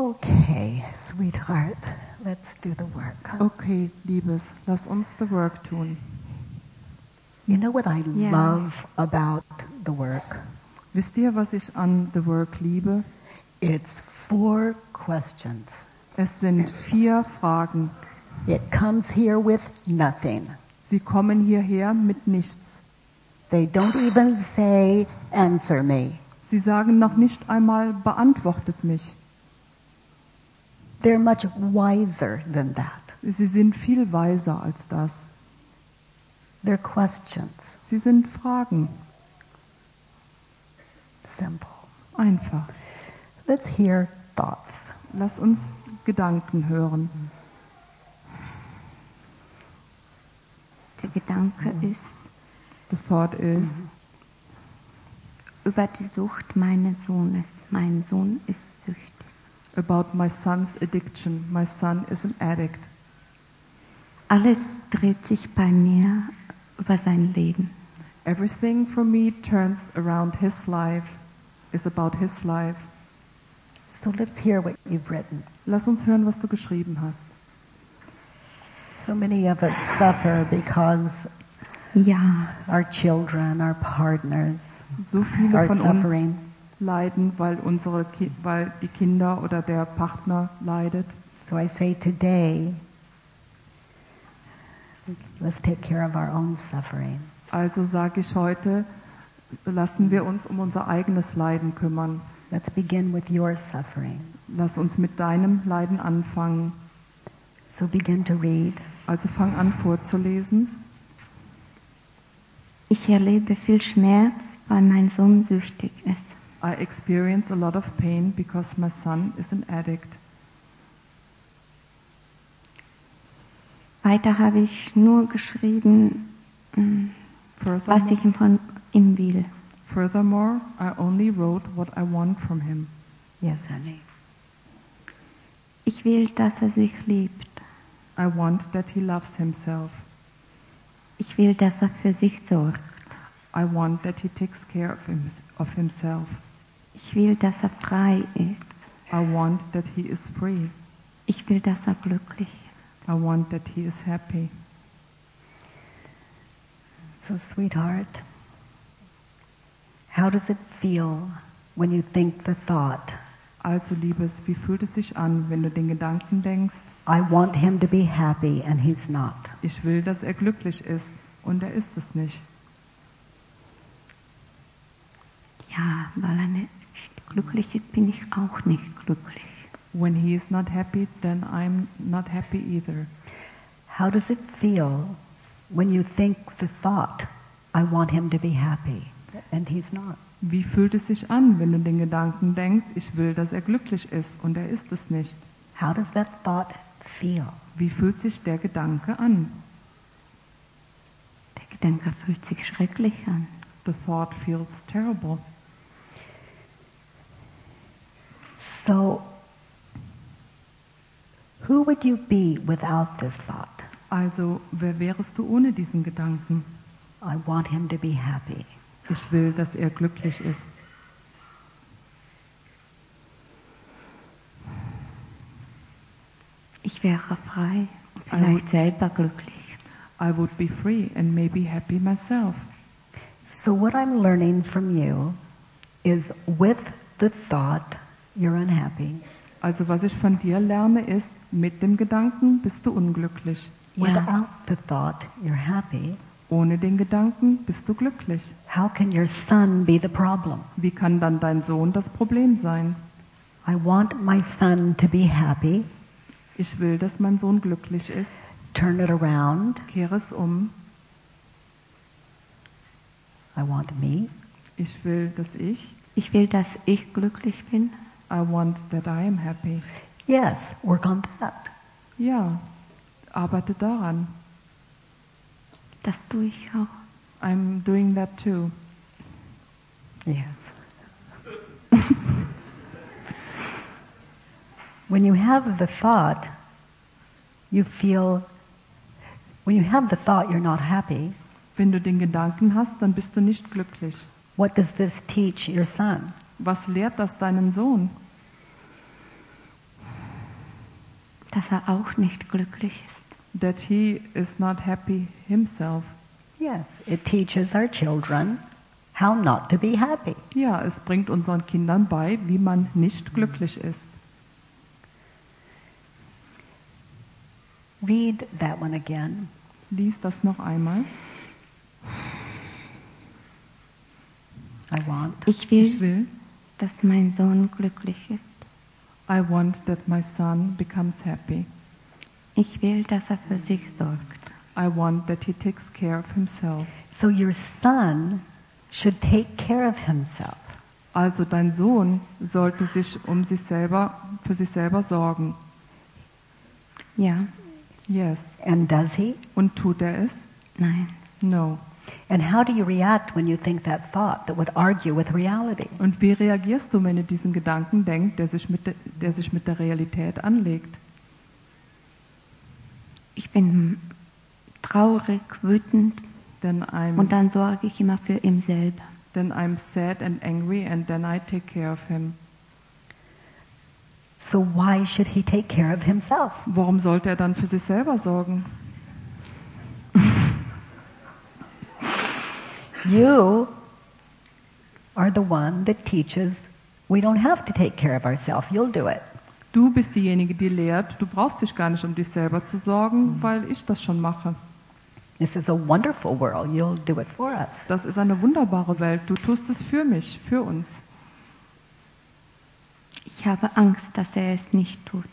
Okay, sweetheart, let's do the work. Okay, Liebes, lass uns the work tun. You know what I Yeah. love about the work? Wisst ihr, was ich an the work liebe? It's four questions. Es sind vier Fragen. It comes here with nothing. Sie kommen hierher mit nichts. They don't even say, answer me. Sie sagen noch nicht einmal, beantwortet mich. They're much wiser than that. Sie sind viel weiser als das. They're questions. Sie sind Fragen. Simple. Einfach. Let's hear thoughts. Lass uns Gedanken hören. Der Gedanke ist The thought is, über die Sucht meines Sohnes. Mein Sohn ist süchtig. About my son's addiction. My son is an addict. Alles dreht sich bei mir über sein Leben. Everything for me turns around his life, is about his life. So let's hear what you've written. Lass uns hören, was du geschrieben hast. So many of us suffer because Ja, our children, our partners So viele are von uns suffering. Leiden, weil, unsere Ki weil die Kinder oder der Partner leidet. So I say today, let's take care of our own suffering. Also sage ich heute, lassen wir uns um unser eigenes Leiden kümmern. Let's begin with your suffering. Lass uns mit deinem Leiden anfangen. So begin to read. Also fang an vorzulesen. ich erlebe viel Schmerz, weil mein Sohn süchtig ist. I experience a lot of pain because my son is an addict. Weiter habe ich nur geschrieben, mm, was ich von ihm will. furthermore, I only wrote what I want from him. Yes, honey. Ich will, dass er sich liebt. I want that he loves himself. Ich will, dass er für sich sorgt. I want that he takes care of, him, of himself. Ich will, dass er frei ist. I want that he is free. Ich will, dass er glücklich ist. I want that he is happy. So, sweetheart, how does it feel when you think the thought, Also, Liebes, wie fühlt es sich an, wenn du den Gedanken denkst, I want him to be happy and he's not? ich will, dass er glücklich ist und er ist es nicht? Ja, weil er nicht glücklich ist, bin ich auch nicht glücklich. When he is not happy, then I'm not happy either. How does it feel when you think the thought, I want him to be happy and he's not? Wie fühlt es sich an, wenn du den Gedanken denkst, ich will, dass er glücklich ist und er ist es nicht? How does that thought feel? Wie fühlt sich der Gedanke an? Der Gedanke fühlt sich schrecklich an. The thought feels terrible. So, who would you be without this thought? Also, wer wärest du ohne diesen Gedanken? I want him to be happy. Ich will, dass er glücklich ist. Ich wäre frei und vielleicht selber glücklich. I would be free and maybe happy myself. So, what I'm learning from you is with the thought, you're unhappy. Also was ich von dir lerne ist, mit dem Gedanken bist du unglücklich. Without the thought, you're happy. Ohne den Gedanken bist du glücklich. How can your son be the problem? Wie kann dann dein Sohn das Problem sein? I want my son to be happy. Ich will, dass mein Sohn glücklich ist. Turn it around. Kehre es um. I want me. Ich will, dass ich. Ich will, dass ich glücklich bin. I want that I am happy. Yes, work on that. Ja, arbeite daran. Das tue ich auch. I'm doing that too. Yes. when you have the thought, you feel, when you have the thought you're not happy, Wenn du den Gedanken hast, dann bist du nicht glücklich. what does this teach your son? Was lehrt das deinen Sohn? dass er auch nicht glücklich ist. that he is not happy himself. Yes, it teaches our children how not to be happy. Ja, es bringt unseren Kindern bei, wie man nicht glücklich ist. Read that one again. Lies das noch einmal. I want. Ich will, Ich will, dass mein Sohn glücklich ist. I want that my son becomes happy. Ich will, dass er für sich sorgt. I want that he takes care of himself. So your son should take care of himself. Also dein Sohn sollte sich um sich selber, für sich selber sorgen. Ja, Yes. And does he? Und tut er es? nein. No. And how do you react when you think that thought that would argue with reality? Und wie reagierst du, wenn du diesen Gedanken denkst, der sich mit der, der sich mit der Realität anlegt? Ich bin traurig, wütend Then I'm, und dann sorge ich immer für ihn selber. then I'm sad and angry and then I take care of him. So why should he take care of himself? Warum sollte er dann für sich selber sorgen? You are the one that teaches we don't have to take care of ourselves. You'll do it. Du bist diejenige, die lehrt, du brauchst dich gar nicht um dich selber zu sorgen, weil ich das schon mache. This is a wonderful world. You'll do it for us. Das ist eine wunderbare Welt. Du tust es für mich, für uns. Ich habe Angst, dass er es nicht tut.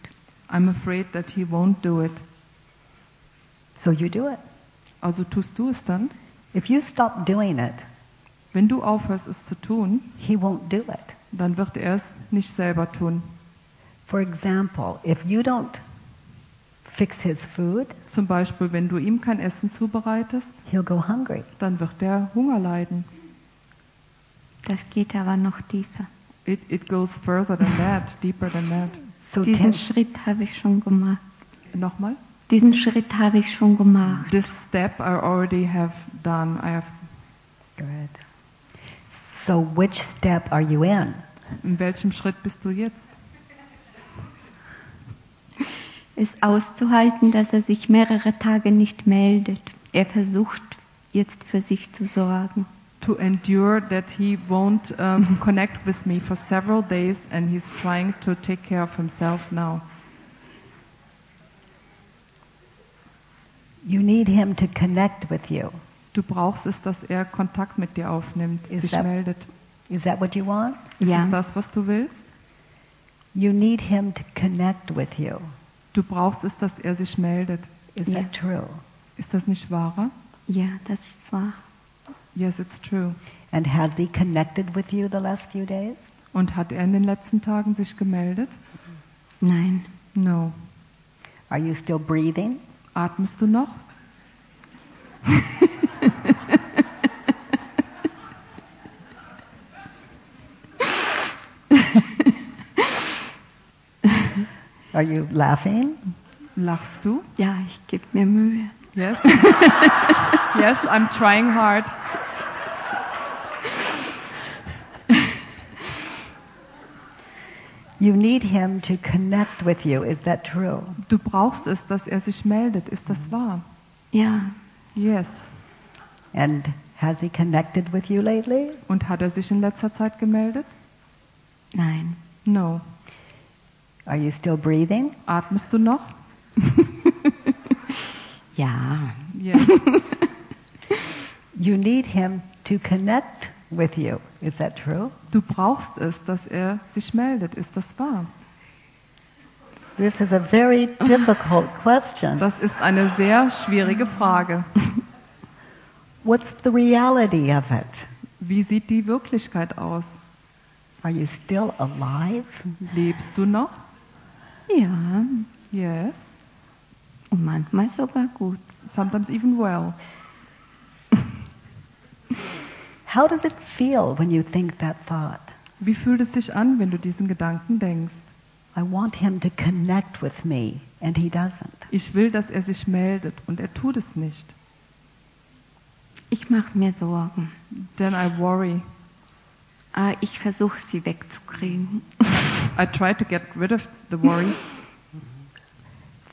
I'm afraid that he won't do it. So you do it. Also tust du es dann? If you stop doing it, Wenn du aufhörst, es zu tun, he won't do it. dann wird er es nicht selber tun. For example, if you don't fix his food, Zum Beispiel, wenn du ihm kein Essen zubereitest, he'll go hungry. dann wird er Hunger leiden. Das geht aber noch tiefer. It, it goes further than that, deeper than that. So Diesen ten- Schritt habe ich schon gemacht. Nochmal? Diesen Schritt habe ich schon gemacht. This step I already have done. I have. good. So which step are you in? In welchem Schritt bist du jetzt? Es auszuhalten, dass er sich mehrere Tage nicht meldet. Er versucht jetzt für sich zu sorgen. To endure that he won't um, connect with me for several days and he's trying to take care of himself now. You need him to connect with you. Du brauchst es, dass er Kontakt mit dir aufnimmt, Is sich that- meldet. Is that what you want? Ist Ja. es das, was du willst? You need him to connect with you. Du brauchst es, dass er sich meldet. Is Yeah. that true? Ist das nicht wahr? Ja, das ist wahr. Yes, it's true. And has he connected with you the last few days? Und hat er in den letzten Tagen sich gemeldet? Nein, No. Are you still breathing? Atmest du noch? Are you laughing? Lachst du? ja, ich gebe mir Mühe. Yes. yes, I'm trying hard. You need him to connect with you. Is that true? Du brauchst es, dass er sich meldet. Ist das wahr? Ja, Yes. And has he connected with you lately? Und hat er sich in letzter Zeit gemeldet? nein, No. Are you still breathing? Atmest du noch? ja, Yes. You need him to connect with you. Is that true? Du brauchst es, dass er sich meldet. Ist das wahr? This is a very difficult question. Das ist eine sehr schwierige Frage. What's the reality of it? Wie sieht die Wirklichkeit aus? Are you still alive? Lebst du noch? ja, Yes. und manchmal sogar gut. Sometimes even well. How does it feel when you think that thought? Wie fühlt es sich an, wenn du diesen Gedanken denkst? I want him to connect with me, and he doesn't. Ich will, dass er sich meldet und er tut es nicht. Ich mache mir Sorgen. Then I worry. Ah, ich versuche sie wegzukriegen. I try to get rid of the worries.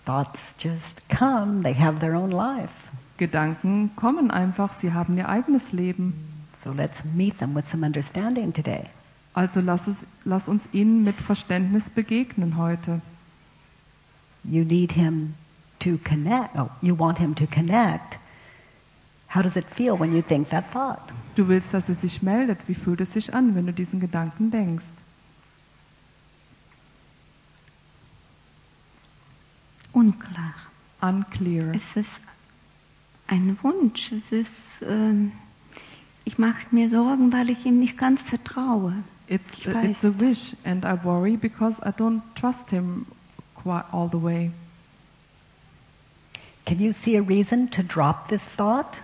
Thoughts just come, they have their own life. Gedanken kommen einfach, sie haben ihr eigenes Leben. So let's meet them with some understanding today. Also lass, es, lass uns ihnen mit Verständnis begegnen heute. You need him to connect. Oh, you want him to connect. How does it feel when you think that thought? Du willst, dass es sich meldet. Wie fühlt es sich an, wenn du diesen Gedanken denkst? Unklar. Unclear. Es ist ein Wunsch. Es ist, ähm, ich mache mir Sorgen, weil ich ihm nicht ganz vertraue. It's, Ich a, it's weiß a wish, and I worry because I don't trust him quite all the way. Can you see a reason to drop this thought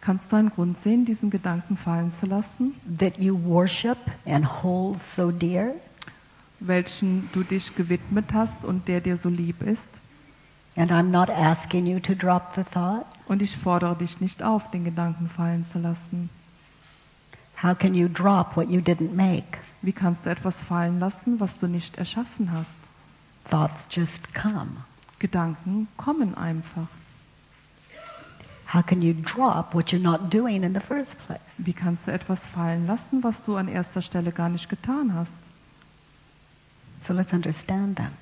Kannst du einen Grund sehen, diesen Gedanken fallen zu lassen, that you worship and hold so dear? welchen du dich gewidmet hast und der dir so lieb ist? And I'm not asking you to drop the thought. Und ich fordere dich nicht auf, den Gedanken fallen zu lassen. How can you drop what you didn't make? Wie kannst du etwas fallen lassen, was du nicht erschaffen hast? Thoughts just come. Gedanken kommen einfach. How can you drop what you're not doing in the first place? Wie kannst du etwas fallen lassen, was du an erster Stelle gar nicht getan hast? So let's understand them.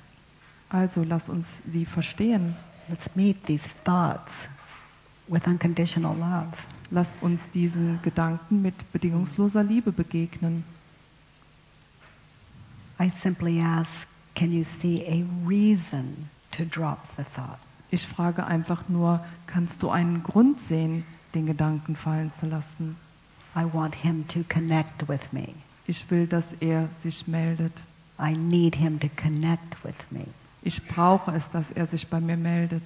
Also lass uns sie verstehen. Let's meet these thoughts with unconditional love. Lass uns diesen Gedanken mit bedingungsloser Liebe begegnen. I simply ask, can you see a reason to drop the thought? Ich frage einfach nur, kannst du einen Grund sehen, den Gedanken fallen zu lassen? I want him to connect with me. Ich will, dass er sich meldet. I need him to connect with me. Ich brauche es, dass er sich bei mir meldet.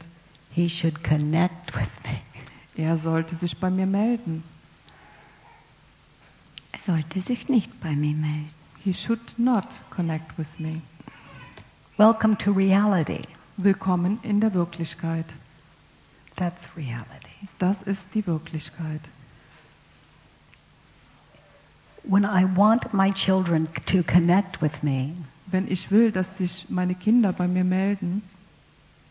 He should connect with me. Er sollte sich bei mir melden. Er sollte sich nicht bei mir melden. He should not connect with me. Welcome to reality. Willkommen in der Wirklichkeit. That's reality. Das ist die Wirklichkeit. When I want my children to connect with me, Wenn ich will, dass sich meine Kinder bei mir melden,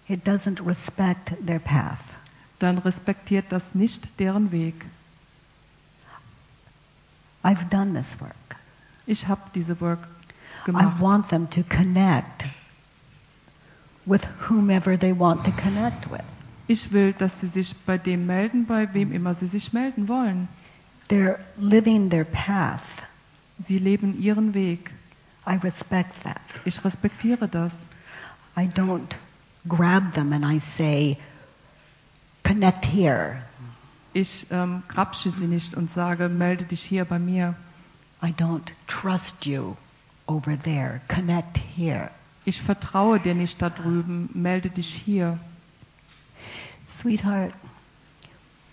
it doesn't respect their path. Dann respektiert das nicht deren Weg. I've done this work. Ich habe diese Work I gemacht. want them to connect with whomever they want to connect with. Ich will, dass sie sich bei dem melden, bei wem immer sie sich melden wollen. They're living their path. Sie leben ihren Weg. I respect that. Ich respektiere das. I don't grab them and I say, connect here. Ich ähm, grapsche sie nicht und sage, melde dich hier bei mir. I don't trust you over there. Connect here. Ich vertraue dir nicht da drüben, melde dich hier. Sweetheart,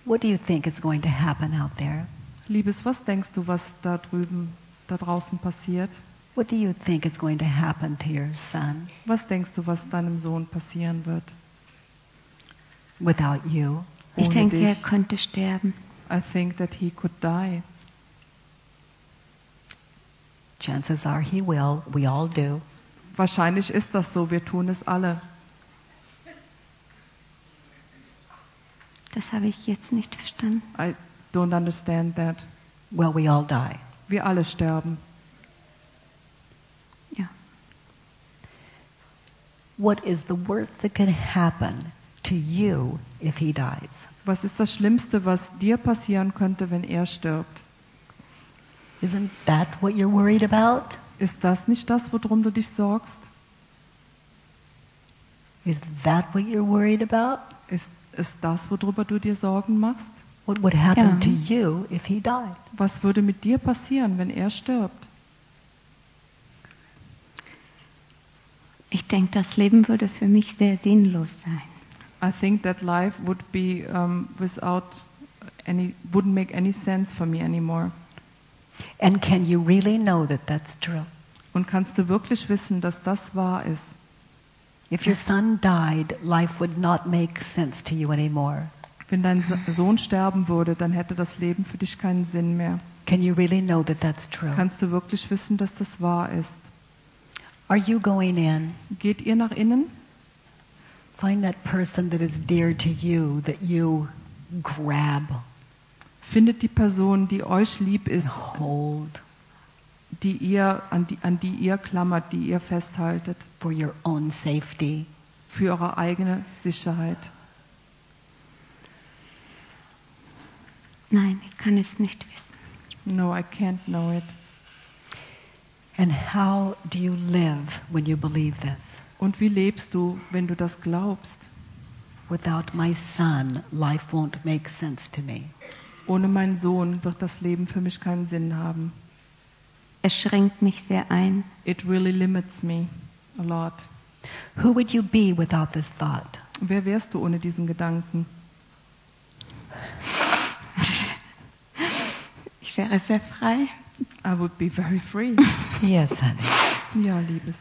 what do you think is going to happen out there? Liebes, was denkst du, was da drüben, da draußen passiert? What do you think is going to happen to your son Was denkst du, was deinem Sohn passieren wird? Without you? Ich Ohne denke, er könnte sterben. I think that he could die. Chances are he will. We all do. Wahrscheinlich ist das so, wir tun es alle. Das habe ich jetzt nicht verstanden. I don't understand that. Well, we all die. Wir alle sterben. Ja. What is the worst that could happen to you if he dies? Was ist das Schlimmste, was dir passieren könnte, wenn er stirbt? Isn't that what you're worried about? Ist das nicht das, worum du dich sorgst? Is that what you're worried about? Ist es das, worüber du dir Sorgen machst? What would happen Ja. to you if he died? Was würde mit dir passieren, wenn er stirbt? Ich denke, das Leben würde für mich sehr sinnlos sein. I think that life would be um, without any, wouldn't make any sense for me anymore. And can you really know that that's true? Und kannst du wirklich wissen, dass das wahr ist? If your son died, life would not make sense to you anymore. Wenn dein Sohn sterben würde, dann hätte das Leben für dich keinen Sinn mehr. Can you really know that that's true? Kannst du wirklich wissen, dass das wahr ist? Are you going in Geht ihr nach innen? Find that person that is dear to you that you grab, Findet die Person, die euch lieb ist, hold die ihr, an, die, an die ihr klammert, die ihr festhaltet, for your own safety. für eure eigene Sicherheit. Nein, ich kann es nicht wissen. No, I can't know it. And how do you live when you believe this? Und wie lebst du, wenn du das glaubst? Without my son, life won't make sense to me. Ohne meinen Sohn wird das Leben für mich keinen Sinn haben. Es schränkt mich sehr ein. It really limits me a lot. Who would you be without this thought? Wer wärst du ohne diesen Gedanken? Ich wäre sehr frei. I would be very free. Yes, honey. Ja, Liebes.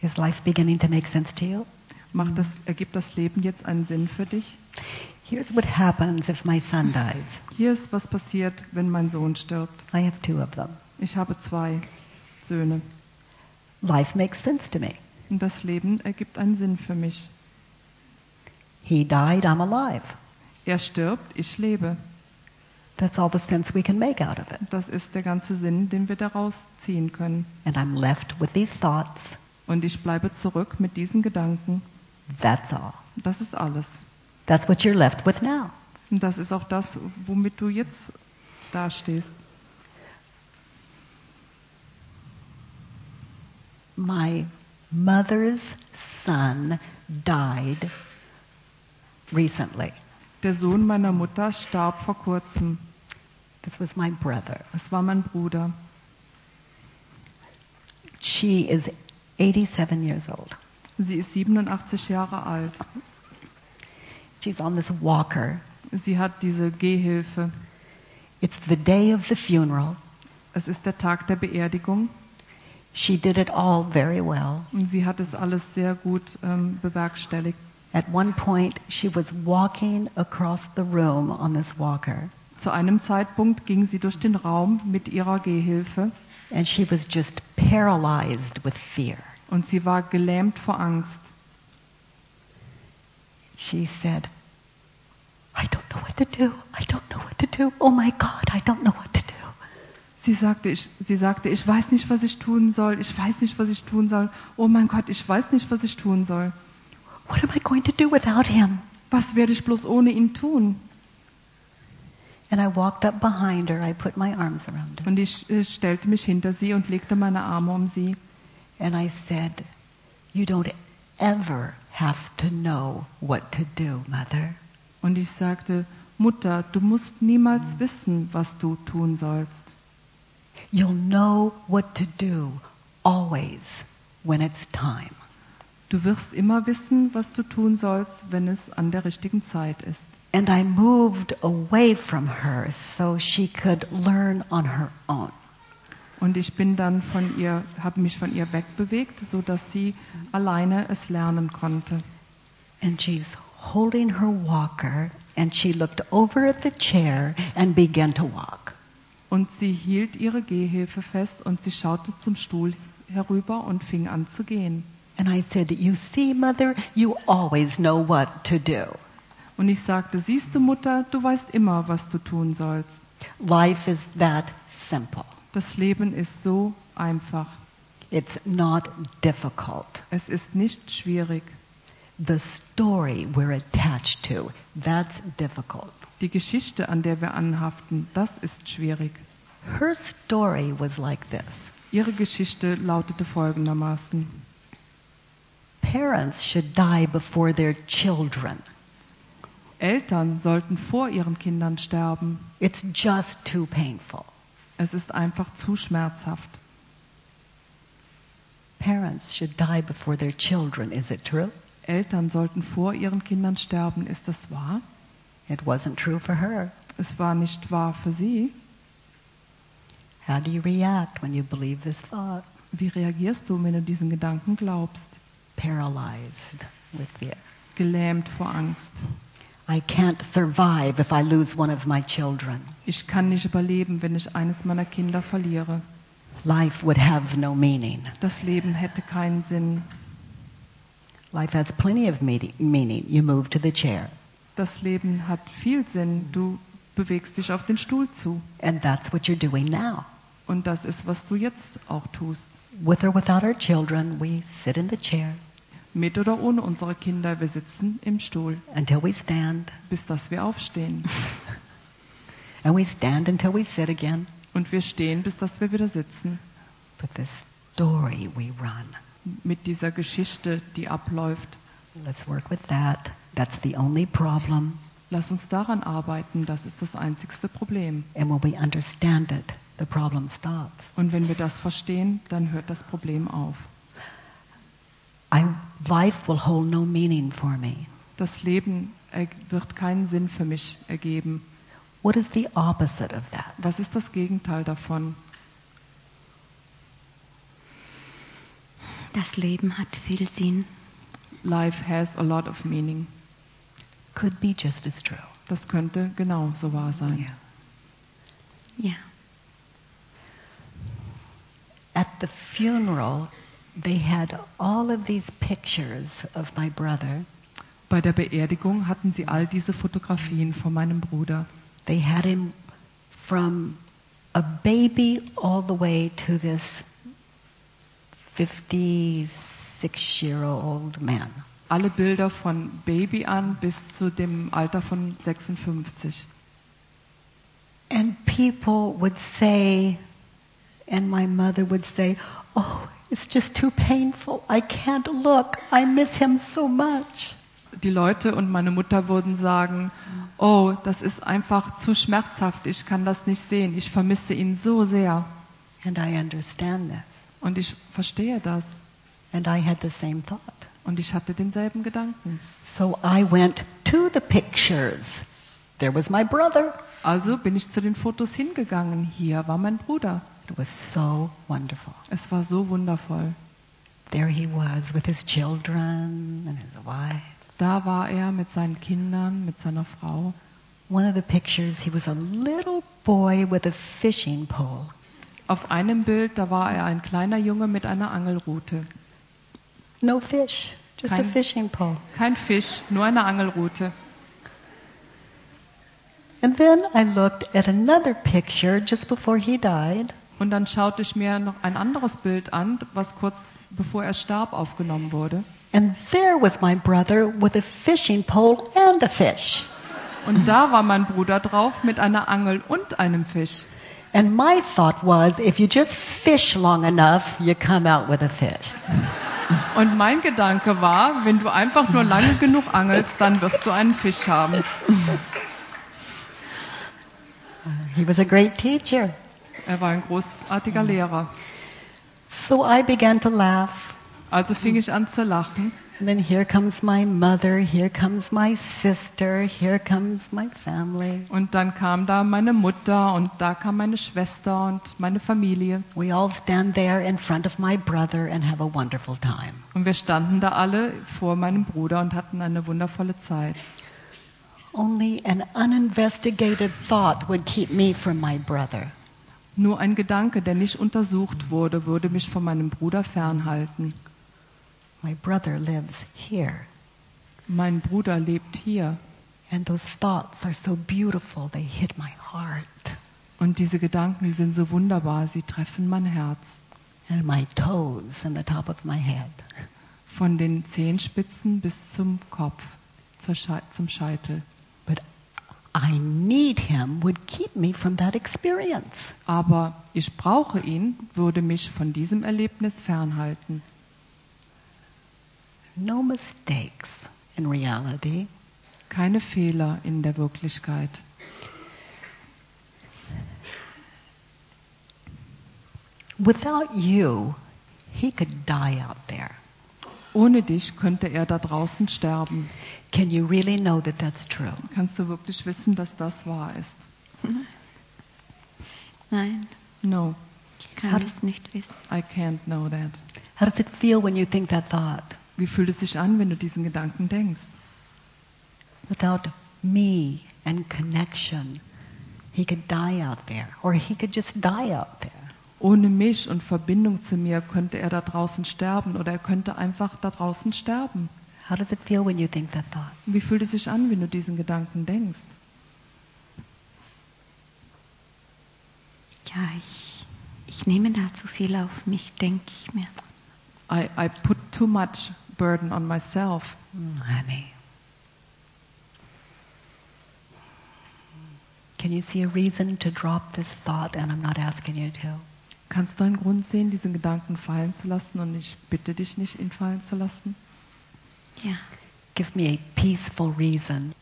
Is life beginning to make sense to you? Macht das, ergibt das Leben jetzt einen Sinn für dich? Here's what happens if my son dies. Hier ist, was passiert, wenn mein Sohn stirbt. I have two of them. Ich habe zwei Söhne. Life makes sense to me. Und das Leben ergibt einen Sinn für mich. He died, I'm alive. Er stirbt, ich lebe. That's all the sense we can make out of it. Das ist der ganze Sinn, den wir daraus ziehen können. And I'm left with these thoughts. Und ich bleibe zurück mit diesen Gedanken. That's all. Das ist alles. That's what you're left with now. Und das ist auch das, womit du jetzt dastehst. My mother's son died recently. Der Sohn meiner Mutter starb vor kurzem. This was my brother. Es war mein Bruder. She is 87 years old. Sie ist 87 Jahre alt. She's on this walker. Sie hat diese Gehhilfe. It's the day of the funeral. Es ist der Tag der Beerdigung. She did it all very well. Und sie hat es alles sehr gut ähm, bewerkstelligt. At one point, she was walking across the room on this walker, Zu einem Zeitpunkt ging sie durch den Raum mit ihrer Gehhilfe and she was just paralyzed with fear. Und sie war gelähmt vor Angst. She said, I don't know what to do. I don't know what to do. Oh my God, I don't know what to do. Sie sagte, ich, sie sagte, ich weiß nicht, was ich tun soll. Ich weiß nicht, was ich tun soll. Oh mein Gott, ich weiß nicht, was ich tun soll. What am I going to do without him? Was werde ich bloß ohne ihn tun? And I walked up behind her. I put my arms around her. Und ich äh, stellte mich hinter sie und legte meine Arme um sie. And I said, You don't ever have to know what to do, Mother. Und ich sagte, Mutter, du musst niemals wissen, was du tun sollst. You'll know what to do always when it's time. Du wirst immer wissen, was du tun sollst, wenn es an der richtigen Zeit ist. And I moved away from her so she could learn on her own. Und ich bin dann von ihr, habe mich von ihr wegbewegt, so dass sie alleine es lernen konnte. And she's holding her walker and she looked over at the chair and began to walk. Und sie hielt ihre Gehhilfe fest und sie schaute zum Stuhl herüber und fing an zu gehen. And I said, You see, Mother, you always know what to do. Und ich sagte, siehst du Mutter, du weißt immer, was du tun sollst. Life is that simple. Das Leben ist so einfach. It's not difficult. Es ist nicht schwierig. The story we're attached to, that's difficult. Die Geschichte, an der wir anhaften, das ist schwierig. Her story was like this Ihre Geschichte lautete folgendermaßen. Parents should die before their children. Eltern sollten vor ihren Kindern sterben. It's just too painful. Es ist einfach zu schmerzhaft. Parents should die before their children. Is it true? Eltern sollten vor ihren Kindern sterben. Ist das wahr? It wasn't true for her. Es war nicht wahr für sie. How do you react when you believe this thought? Wie reagierst du, wenn du diesen Gedanken glaubst? Paralyzed with fear. Gelähmt vor Angst. I can't survive if I lose one of my children. Ich kann nicht überleben, wenn ich eines meiner Kinder verliere. life would have no meaning. Das Leben hätte keinen Sinn. Life has plenty of meaning. meaning. You move to the chair, Das Leben hat viel Sinn. Du bewegst dich auf den Stuhl zu. and that's what you're doing now. Und das ist, was du jetzt auch tust. With or without our children, we sit in the chair Mit oder ohne unsere Kinder, wir sitzen im Stuhl, until we stand, bis dass wir aufstehen. and we stand until we sit again. Und wir stehen, bis dass wir wieder sitzen. With this story, we run. Mit dieser Geschichte, die abläuft. Let's work with that. That's the only problem. Lass uns daran arbeiten, das ist das einzigste Problem. And when we understand it, the problem stops. Und wenn wir das verstehen, dann hört das Problem auf. I, life will hold no meaning for me. Das Leben er- wird keinen Sinn für mich ergeben. What is the opposite of that? Was ist das Gegenteil davon? Das Leben hat viel Sinn. Life has a lot of meaning. Could be just as true. Das könnte genau so wahr sein. Ja. At the funeral, they had all of these pictures of my brother. Bei der Beerdigung hatten sie all diese Fotografien von meinem Bruder. They had him from a baby all the way to this 56 year old man. Alle Bilder von Baby an bis zu dem Alter von 56. And people would say, and my mother would say, Oh, it's just too painful. I can't look. I miss him so much. Die Leute und meine Mutter würden sagen, oh, das ist einfach zu schmerzhaft, ich kann das nicht sehen, ich vermisse ihn so sehr. And I understand this. Und ich verstehe das. And I had the same thought. Und ich hatte denselben Gedanken. So I went to the pictures. There was my brother. Also bin ich zu den Fotos hingegangen. Hier war mein Bruder. It was so wonderful. Es war so wundervoll. There he was with his children and his wife. Da war er mit seinen Kindern, mit seiner Frau. One of the pictures, he was a little boy with a fishing pole. Auf einem Bild, da war er ein kleiner Junge mit einer Angelrute. No fish, just a fishing pole. Kein Fisch, nur eine Angelrute. And then I looked at another picture just before he died. Und dann schaute ich mir noch ein anderes Bild an, was kurz bevor er starb aufgenommen wurde. And there was my brother with a fishing pole and a fish. Und da war mein Bruder drauf mit einer Angel und einem Fisch. And my thought was if you just fish long enough, you come out with a fish. Und mein Gedanke war, wenn du einfach nur lange genug angelst, dann wirst du einen Fisch haben. He was a great teacher. Er war ein großartiger Lehrer. So I began to laugh. Also fing ich an zu lachen. And then here comes my mother, here comes my sister, here comes my family. Und dann kam da meine Mutter und da kam meine Schwester und meine Familie. We all stand there in front of my brother and have a wonderful time. Und wir standen da alle vor meinem Bruder und hatten eine wundervolle Zeit. Only an uninvestigated thought would keep me from my brother. Nur ein Gedanke, der nicht untersucht wurde, würde mich von meinem Bruder fernhalten. My brother lives here. Mein Bruder lebt hier. And those thoughts are so beautiful, they hit my heart Und diese Gedanken sind so wunderbar, sie treffen mein Herz. and my toes and the top of my head. Von den Zehenspitzen bis zum Kopf, zum Scheitel. I need him would keep me from that experience. Aber ich brauche ihn, würde mich von diesem Erlebnis fernhalten. No mistakes in reality. Keine Fehler in der Wirklichkeit. Without you, he could die out there. Ohne dich könnte er da draußen sterben. Can you really know that that's true? Kannst du wirklich wissen, dass das wahr ist? Nein, No, ich kann es nicht wissen. I can't know that. How does it feel when you think that thought? Wie fühlt es sich an, wenn du diesen Gedanken denkst? Without me and connection, he could die out there, or he could just die out there. Ohne mich und Verbindung zu mir könnte er da draußen sterben oder er könnte einfach da draußen sterben. How does it feel when you think that thought? Wie fühlt es sich an, wenn du diesen Gedanken denkst? Ja, ich, ich nehme da zu viel auf mich, denke ich mir. I, I put too much burden on myself. Mm, honey. Can you see a reason to drop this thought? And I'm not asking you to. Kannst du einen Grund sehen, diesen Gedanken fallen zu lassen und ich bitte dich nicht, ihn fallen zu lassen? Ja, Give me a peaceful reason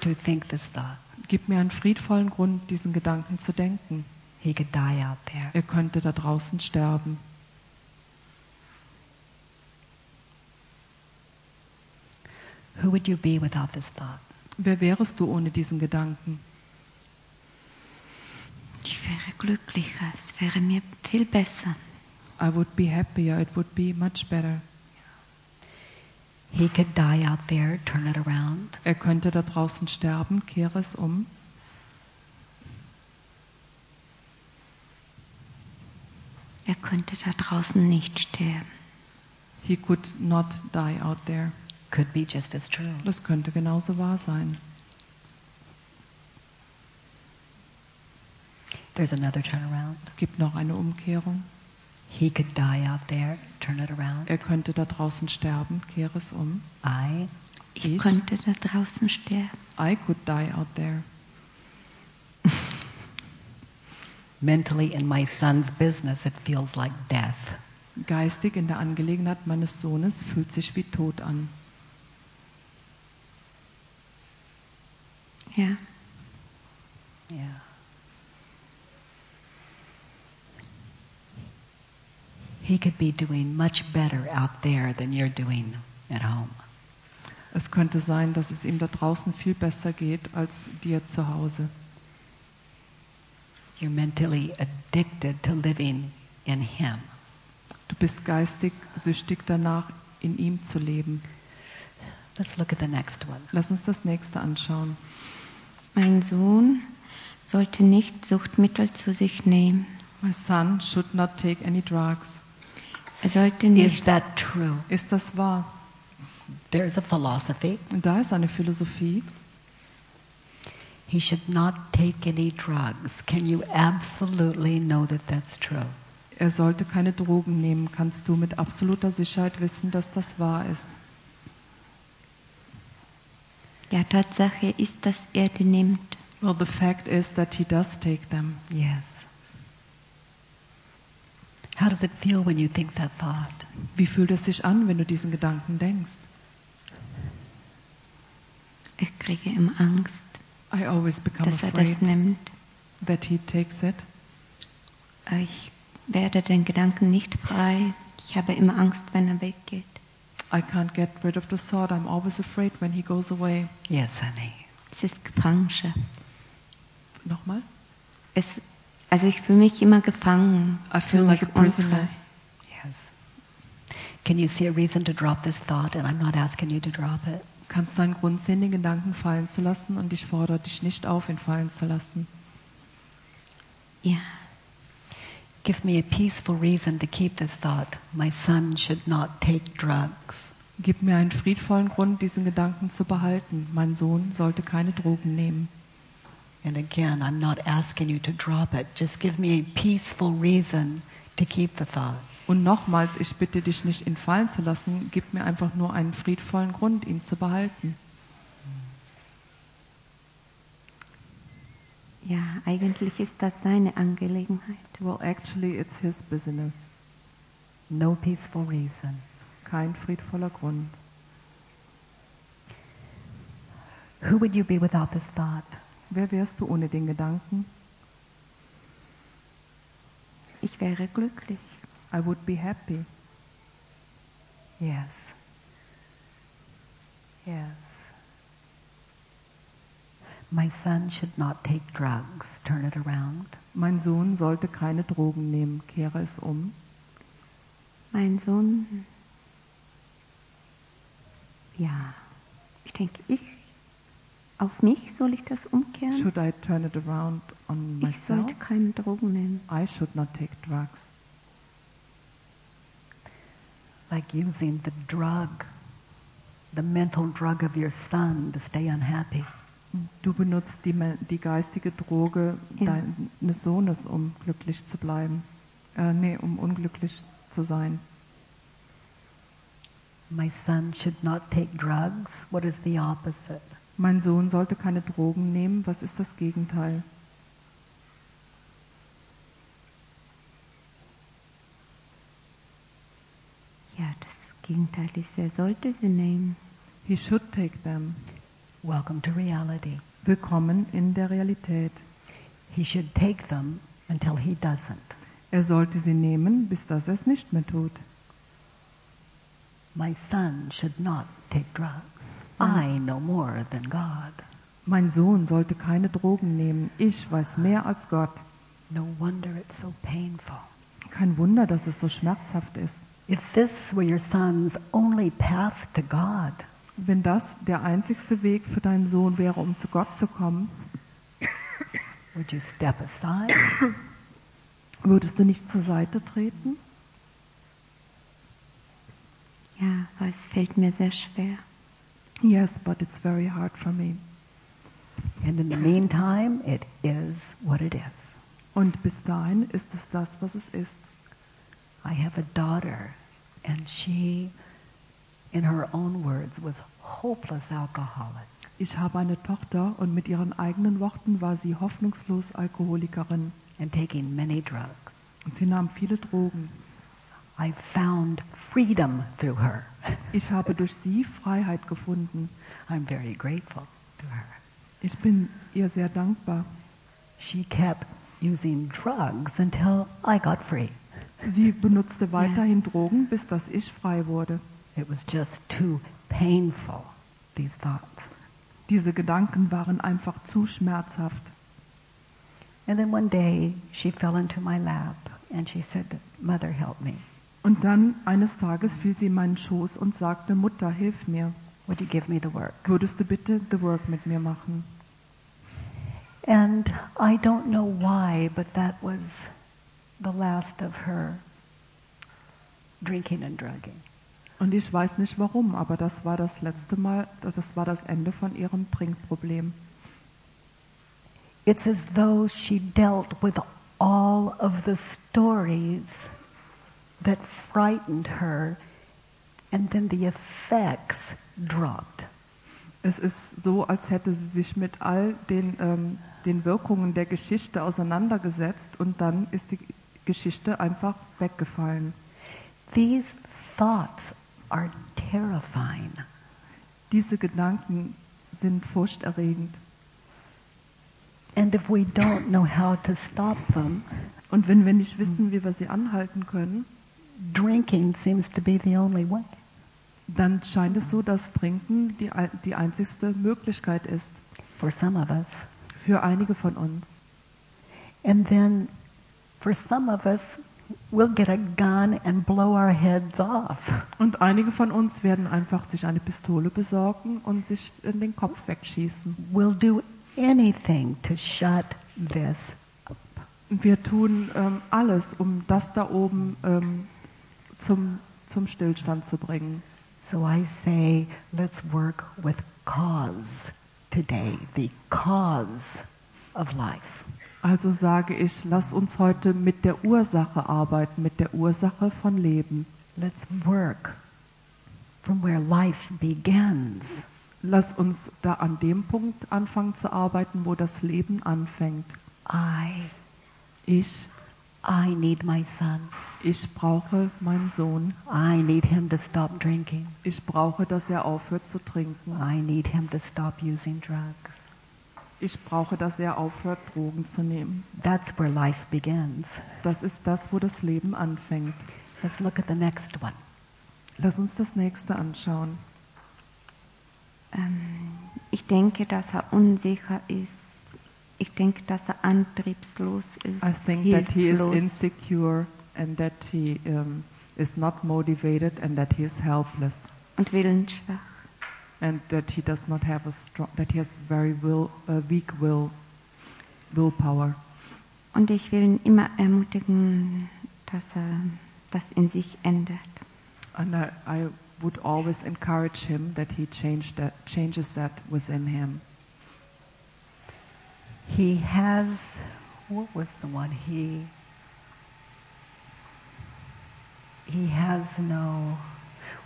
to think this thought. Gib mir einen friedvollen Grund, diesen Gedanken zu denken. He could die out there. Er könnte da draußen sterben. Who would you be without this thought? Wer wärest du ohne diesen Gedanken? Ich wäre glücklicher, es wäre mir viel besser. I would be happier, it would be much better. He could die out there, turn it around. Er könnte da draußen sterben, kehre es um. Er könnte da draußen nicht sterben. He could not die out there. Could be just as true. Das könnte genauso wahr sein. There's another turnaround. Es gibt noch eine Umkehrung. He could die out there, turn it around. Er könnte da draußen sterben, kehre es um. I, Ich, Ich? könnte da draußen sterben. I could die out there. mentally in my son's business, it feels like death. Geistig in der Angelegenheit meines Sohnes fühlt sich wie Tod an. Ja, Yeah. He could be doing much better out there than you're doing at home. Es könnte sein, dass es ihm da draußen viel besser geht als dir zu Hause. You're mentally addicted to living in Him. Du bist geistig süchtig danach, in ihm zu leben. Let's look at the next one. Lass uns das nächste anschauen. mein Sohn sollte nicht Suchtmittel zu sich nehmen. My son should not take any drugs. Er sollte Is nicht, that true? Ist das wahr? There's a philosophy. Und da ist eine Philosophie. He should not take any drugs. Can you absolutely know that that's true? Er sollte keine Drogen nehmen. Kannst du mit absoluter Sicherheit wissen, dass das wahr ist? ja, Tatsache ist, dass er die nimmt. Well, the fact is that he does take them. Yes. How does it feel when you think that thought? Wie fühlt es sich an, wenn du diesen Gedanken denkst? Ich kriege immer Angst, I always become dass er afraid das nimmt. that he takes it. Ich werde den Gedanken nicht frei. Ich habe immer Angst, wenn er weggeht. I can't get rid of the thought. I'm always afraid when he goes away. Yes, honey. Es ist Gefangenschaft. Nochmal? Es, also ich fühle mich immer gefangen. I feel Fühle like a prisoner. Yes. Can you see a reason to drop this thought? And I'm not asking you to drop it. Kannst du einen Grund sehen, den Gedanken fallen zu lassen und ich fordere dich nicht auf, ihn fallen zu lassen. Ja, Give me a peaceful reason to keep this thought. My son should not take drugs. Gib mir einen friedvollen Grund, diesen Gedanken zu behalten. Mein Sohn sollte keine Drogen nehmen. And again, I'm not asking you to drop it. Just give me a peaceful reason to keep the thought. Und nochmals, ich bitte dich nicht, ihn fallen zu lassen. Gib mir einfach nur einen friedvollen Grund, ihn zu behalten. ja, eigentlich ist das seine Angelegenheit. Well, actually, it's his business. No peaceful reason. Kein friedvoller Grund. Who would you be without this thought? Wer wärst du ohne den Gedanken? Ich wäre glücklich. I would be happy. Yes. Yes. My son should not take drugs. Turn it around. Mein Sohn sollte keine Drogen nehmen. Kehre es um. Mein Sohn, ja, ich denke, ich Auf mich soll ich das umkehren? Should I turn it around on Ich myself? sollte keine Drogen nehmen. I should not take drugs. Like using the drug, the mental drug of your son to stay unhappy. Du benutzt die, die geistige Droge Ja. deines Sohnes, um glücklich zu bleiben. Äh, nee, um unglücklich zu sein. My son should not take drugs. What is the opposite? Mein Sohn sollte keine Drogen nehmen. Was ist das Gegenteil? Ja, das Gegenteil ist, er sollte sie nehmen. He should take them. Welcome to reality. Willkommen in der Realität. He should take them until he doesn't. Er sollte sie nehmen, bis dass er es nicht mehr tut. My son should not take drugs. I know more than God. Mein Sohn sollte keine Drogen nehmen. Ich weiß mehr als Gott. No wonder it's so painful. Kein Wunder, dass es so schmerzhaft ist. If this were your son's only path to God, Wenn das der einzigste Weg für deinen Sohn wäre, um zu Gott zu kommen, would you step aside? würdest du nicht zur Seite treten? Ja, aber es fällt mir sehr schwer. Yes, but it's very hard for me. And in the meantime, it is what it is. Und bis dahin ist es das, was es ist. I have a daughter, and she, in her own words, was hopeless alcoholic. Ich habe eine Tochter und mit ihren eigenen Worten war sie hoffnungslos Alkoholikerin. and taking many drugs. Und sie nahm viele Drogen. I found freedom through her. Ich habe durch sie Freiheit gefunden. I'm very grateful to her. Ich bin ihr sehr dankbar. She kept using drugs until I got free. Sie benutzte weiterhin Drogen, bis dass ich frei wurde. It was just too painful, these thoughts. Diese Gedanken waren einfach zu schmerzhaft. And then one day she fell into my lap and she said, Mother, help me. Und dann eines Tages fiel sie in meinen Schoß und sagte, Mutter, hilf mir. Would you give me the work? Würdest du bitte the work mit mir machen? And I don't know why, but that was the last of her drinking and drugging. Und ich weiß nicht warum, aber das war das letzte Mal, das war das Ende von ihrem Trinkproblem. It's as though she dealt with all of the stories that frightened her, and then the effects dropped. Es ist so, als hätte sie sich mit all den, ähm, den Wirkungen der Geschichte auseinandergesetzt und dann ist die Geschichte einfach weggefallen. These thoughts are terrifying. Diese Gedanken sind furchterregend. And if we don't know how to stop them, Und wenn wir nicht wissen, wie wir sie anhalten können, drinking seems to be the only way. dann scheint es so, dass Trinken die, die einzigste Möglichkeit ist for some of us. für einige von uns. And then for some of us, we'll get a gun and blow our heads off. Und einige von uns werden einfach sich eine Pistole besorgen und sich in den Kopf wegschießen. We'll do anything to shut this up. Wir tun ähm, alles, um das da oben ähm, zum, zum Stillstand zu bringen. So I say, let's work with cause today, the cause of life. Also sage ich, lass uns heute mit der Ursache arbeiten, mit der Ursache von Leben. Let's work from where life begins. Lass uns da an dem Punkt anfangen zu arbeiten, wo das Leben anfängt. I, Ich, I need my son. ich brauche meinen Sohn. I need him to stop drinking. Ich brauche, dass er aufhört zu trinken. I need him to stop using drugs. Ich brauche, dass er aufhört, Drogen zu nehmen. That's where life begins. Das ist das, wo das Leben anfängt. Let's look at the next one. Lass uns das nächste anschauen. Ähm, ich denke, dass er unsicher ist. Ich denke, dass er antriebslos ist. I think that he is hilflos. insecure and that he um, is not motivated and that he is helpless. und willensschwach. and that he does not have a strong, that he has very will, uh, weak will, willpower. Und ich will ihn immer ermutigen, dass er das in sich ändert. And I, I would always encourage him that he change that, changes that within him. He has, what was the one? He, he has no,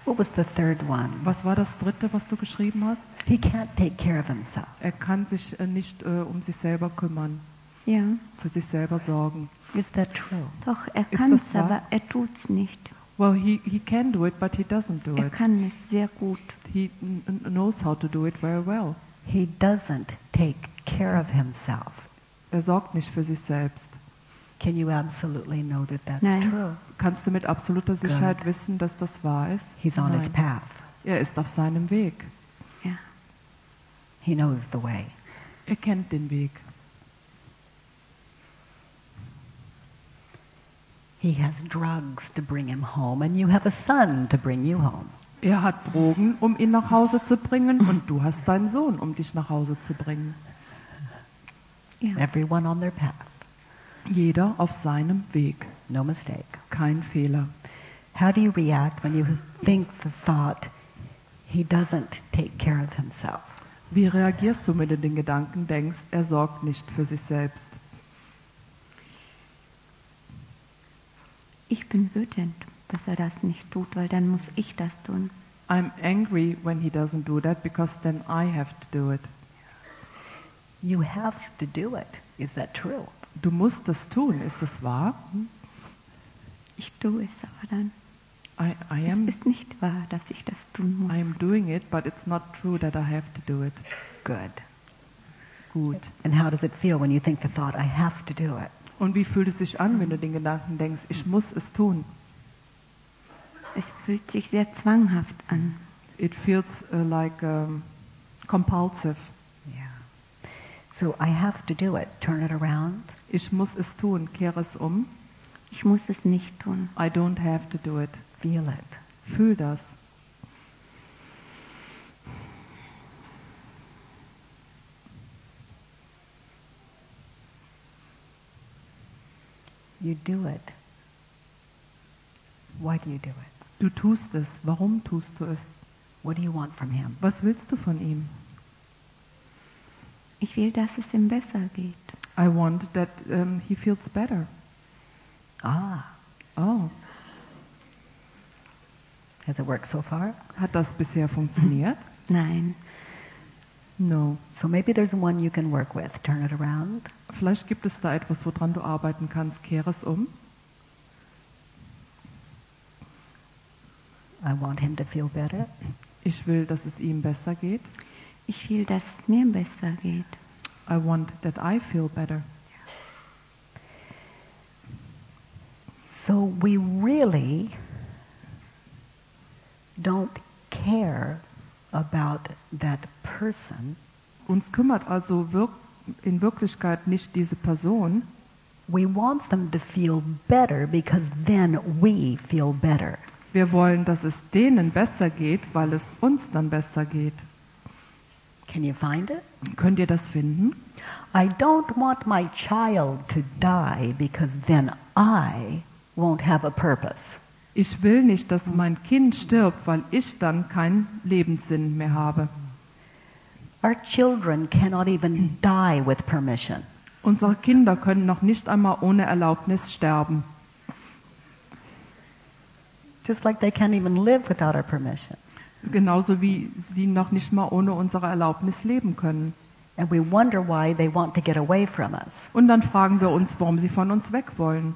what was the third one? Was war das dritte, was du geschrieben hast? He can't take care of himself. Er kann sich äh, nicht äh, um sich selber kümmern, Ja, für sich selber sorgen. Is that true? doch, er kann es, aber er tut es nicht. Well, he, he can do it, but he doesn't do Er it. kann es sehr gut. He n- n- knows how to do it very well. He doesn't take care of himself. Er sorgt nicht für sich selbst. Can you absolutely know that that's Nein. true? Kannst du mit absoluter Sicherheit wissen, dass das wahr ist? He's on his Nein. path. Er ist auf seinem Weg. Ja. He knows the way. Er kennt den Weg. He has drugs to bring him home, and you have a son to bring you home. Er hat Drogen, um ihn nach Hause zu bringen, und du hast deinen Sohn, um dich nach Hause zu bringen. Ja. Everyone on their path. Jeder auf seinem Weg. No mistake. Kein Fehler. How do you react when you think the thought, he doesn't take care of himself? Wie reagierst du, wenn du den Gedanken denkst, er sorgt nicht für sich selbst? Ich bin wütend, dass er das nicht tut, weil dann muss ich das tun. I'm angry when he doesn't do that because then I have to do it. You have to do it. Is that true? Du musst es tun, ist es wahr? Ich tue es aber dann. I, I am Es ist nicht wahr, dass ich das tun muss. I am doing it, but it's not true that I have to do it. Good. Gut. And how does it feel when you think the thought, I have to do it? Und wie fühlt es sich an, wenn du den Gedanken denkst, ich muss es tun? Es fühlt sich sehr zwanghaft an. It feels uh, like um, compulsive. Yeah. So I have to do it. Turn it around. Ich muss es tun, kehre es um. Ich muss es nicht tun. I don't have to do it. Feel it. Fühl das. You do it. Why do you do it? Du tust es. Warum tust du es? What do you want from him? Was willst du von ihm? Ich will, dass es ihm besser geht. I want that um, he feels better. Ah, Oh, has it worked so far? hat das bisher funktioniert? Nein. No. So maybe there's one you can work with. Turn it around. Vielleicht gibt es da etwas, woran du arbeiten kannst. Kehre es um. I want him to feel better. Ich will, dass es ihm besser geht. Ich will, dass es mir besser geht. I want that I feel better. So we really don't care about that person. Uns kümmert also wirk in Wirklichkeit nicht diese Person. We want them to feel better because then we feel better. Wir wollen, dass es denen besser geht, weil es uns dann besser geht. Can you find it? Könnt ihr das finden? I don't want my child to die because then I won't have a purpose. Ich will nicht, dass mein Kind stirbt, weil ich dann keinen Lebenssinn mehr habe. Our children cannot even die with permission. Unsere Kinder können noch nicht einmal ohne Erlaubnis sterben. Just like they can't even live without our permission. Genauso wie sie noch nicht mal ohne unsere Erlaubnis leben können. And we wonder why they want to get away from us. Und dann fragen wir uns, warum sie von uns weg wollen.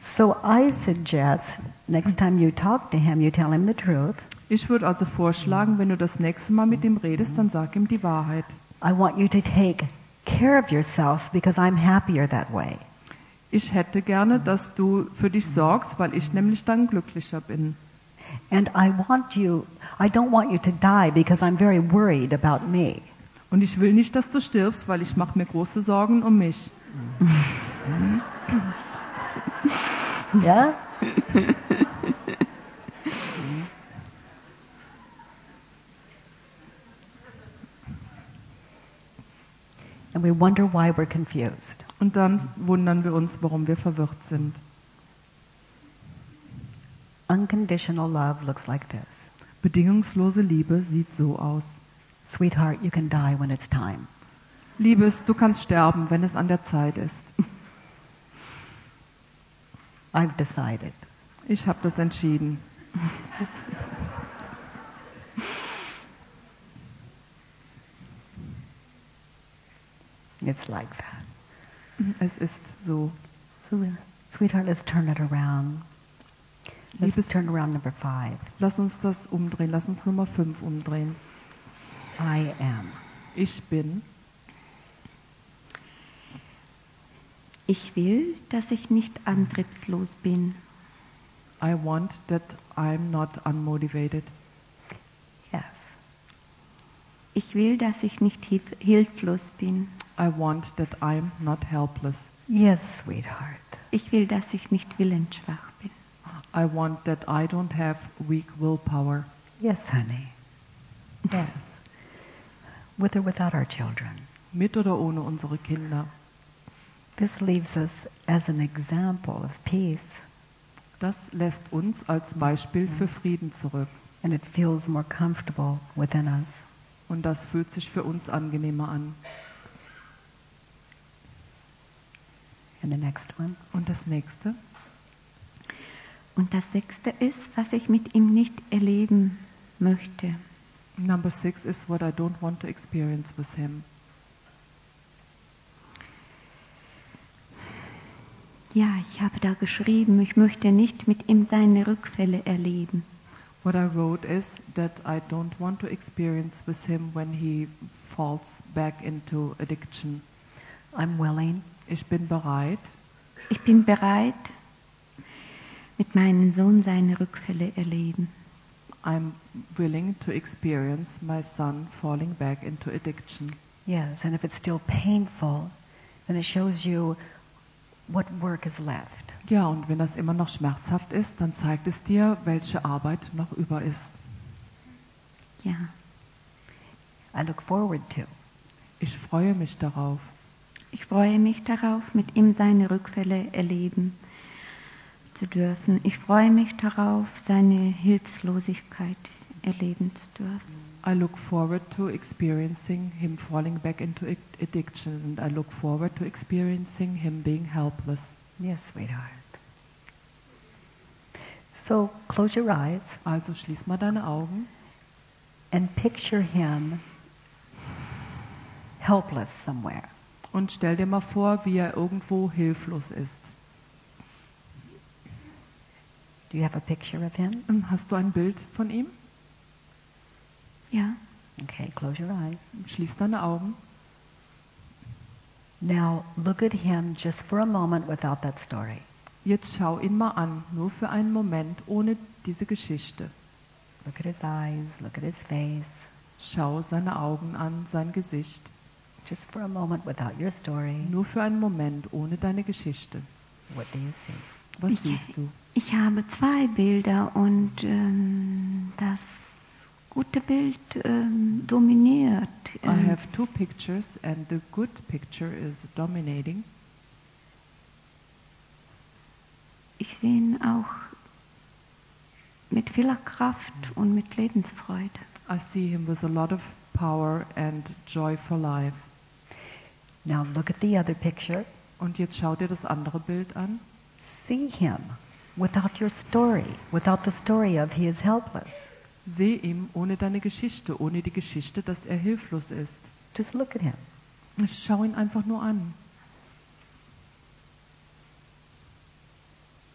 So I suggest next time you talk to him, you tell him the truth. Ich würde also vorschlagen, wenn du das nächste Mal mit ihm redest, dann sag ihm die Wahrheit. I want you to take care of yourself because I'm happier that way. Ich hätte gerne, dass du für dich sorgst, weil ich nämlich dann glücklicher bin. And I want you, I don't want you to die because I'm very worried about me. Und ich will nicht, dass du stirbst, weil ich mache mir große Sorgen um mich. ja? And we wonder why we're confused. Und dann wundern wir uns, warum wir verwirrt sind. Unconditional love looks like this Bedingungslose Liebe sieht so aus. Sweetheart, you can die when it's time. Liebes, du kannst sterben, wenn es an der Zeit ist. I've decided. Ich habe das entschieden. It's like that. Es ist so. So, sweetheart, let's turn it around. Let's Liebes- turn around number five. Lass uns das umdrehen. Lass uns Nummer 5 umdrehen. I am. Ich bin. Ich will, dass ich nicht antriebslos bin. I want that I'm not unmotivated. Yes. Ich will, dass ich nicht hilf- hilflos bin. I want that I'm not helpless. Yes, sweetheart. Ich will, dass ich nicht willensschwach. I want that I don't have weak willpower. Yes, honey. Yes. With or without our children. Mit oder ohne unsere Kinder. This leaves us as an example of peace, Das lässt uns als Beispiel mhm. für Frieden zurück. and it feels more comfortable within us. Und das fühlt sich für uns angenehmer an. And the next one. Und das nächste. Und das Sechste ist, was ich mit ihm nicht erleben möchte. Number six is what I don't want to experience with him. Ja, ich habe da geschrieben, ich möchte nicht mit ihm seine Rückfälle erleben. What I wrote is that I don't want to experience with him when he falls back into addiction. I'm willing. Ich bin bereit, Ich bin bereit, mit meinem Sohn seine Rückfälle erleben. I'm willing to experience my son falling back into addiction. Yes, and if it's still painful, then it shows you what work is left. Ja, und wenn das immer noch schmerzhaft ist, dann zeigt es dir, welche Arbeit noch über ist. Ja, I look forward to. Ich freue mich darauf. ich freue mich darauf, mit ihm seine Rückfälle erleben zu dürfen. Ich freue mich darauf, seine Hilflosigkeit erleben zu dürfen. I look forward to experiencing him falling back into ad- addiction, and I look forward to experiencing him being helpless. Yes, sweetheart. So close your eyes Also schließ mal deine Augen and picture him helpless somewhere. und stell dir mal vor, wie er irgendwo hilflos ist. Do you have a picture of him? Hast du ein Bild von ihm? Ja, Okay, close your eyes. Schließ deine Augen. Now look at him just for a moment without that story. Jetzt schau ihn mal an, nur für einen Moment, ohne diese Geschichte. Look at his eyes, look at his face, Schau seine Augen an, sein Gesicht. just for a moment without your story. Nur für einen Moment, ohne deine Geschichte. What do you see? Was Ich- siehst du? ich habe zwei Bilder und ähm, das gute Bild ähm, dominiert. I Ähm, have two pictures and the good picture is dominating. ich sehe ihn auch mit vieler Kraft und mit Lebensfreude. I see him with a lot of power and joy for life. Now look at the other picture. Und jetzt schau dir das andere Bild an. See him without your story, without the story of he is helpless. Seh ihm ohne deine Geschichte, ohne die Geschichte, dass er hilflos ist. Just look at him. Schau ihn einfach nur an.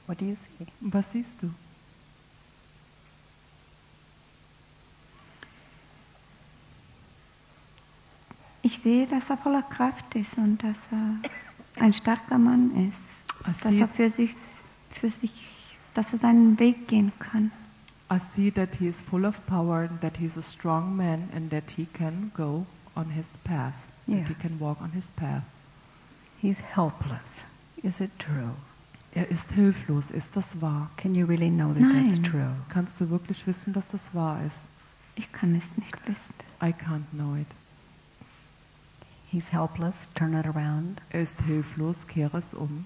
What do you see? Was siehst du? Ich sehe, dass er voller Kraft ist und dass er ein starker Mann ist. Dass er für sich, für sich, dass er seinen Weg gehen kann. I see that he is full of power, that he is a strong man, and that he can go on his path. That he Yes. can walk on his path. He's helpless. Is it true? Er ist hilflos. Ist das wahr? Can you really know that that's Nein. true? Kannst du wirklich wissen, dass das wahr ist? Ich kann es nicht wissen. I can't know it. He's helpless. Turn it around. Er ist hilflos, kehre es um.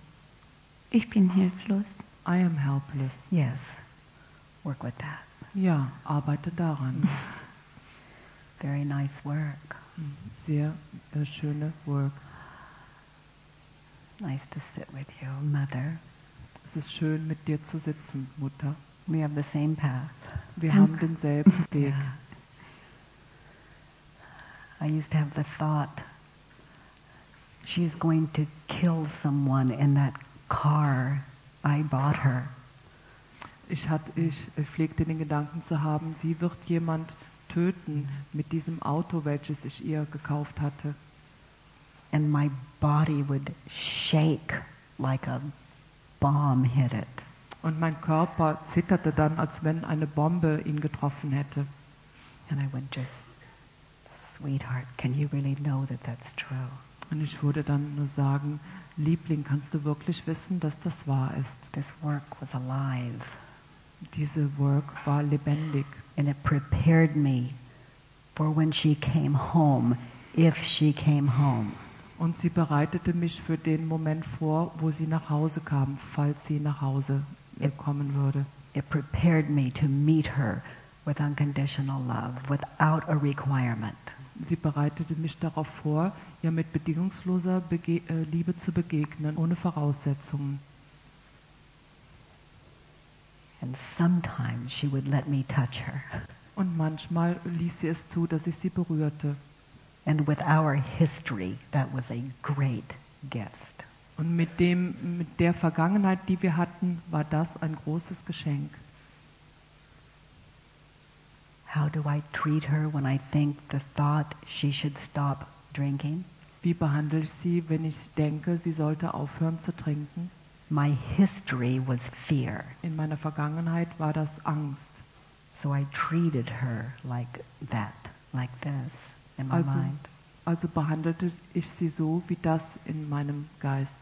Ich bin hilflos. I am helpless. Yes. Work with that. Ja, arbeite daran. Very nice work. Sehr äh, schöne Work. Nice to sit with you, Mother. Es ist schön, mit dir zu sitzen, Mutter. We have the same path. Wir Danke. haben denselben Weg. Yeah. I used to have the thought she's going to kill someone in that car I bought her. Ich, hat, ich pflegte den Gedanken zu haben, sie wird jemand töten mit diesem Auto, welches ich ihr gekauft hatte. And my body would shake like a bomb hit it. Und mein Körper zitterte dann, als wenn eine Bombe ihn getroffen hätte. And I would just, sweetheart, can you really know that that's true? Und ich würde dann nur sagen, Liebling, kannst du wirklich wissen, dass das wahr ist? This work was alive Diese Work war lebendig and it prepared me for when she came home, if she came home. und sie bereitete mich für den Moment vor, wo sie nach Hause kam, falls sie nach Hause äh, kommen würde. It prepared me to meet her with unconditional love, without a requirement. Sie bereitete mich darauf vor, ja mit bedingungsloser Bege äh, Liebe zu begegnen, ohne Voraussetzungen. And sometimes she would let me touch her. Und manchmal ließ sie es zu, dass ich sie berührte. And with our history, that was a great gift. Und mit, dem, mit der Vergangenheit, die wir hatten, war das ein großes Geschenk. How do I treat her when I think the thought she should stop drinking? Wie behandle ich sie, wenn ich denke, sie sollte aufhören zu trinken? My history was fear, In meiner Vergangenheit war das Angst. so I treated her like that, like this in my Also, mind. also behandelte ich sie so wie das in meinem Geist.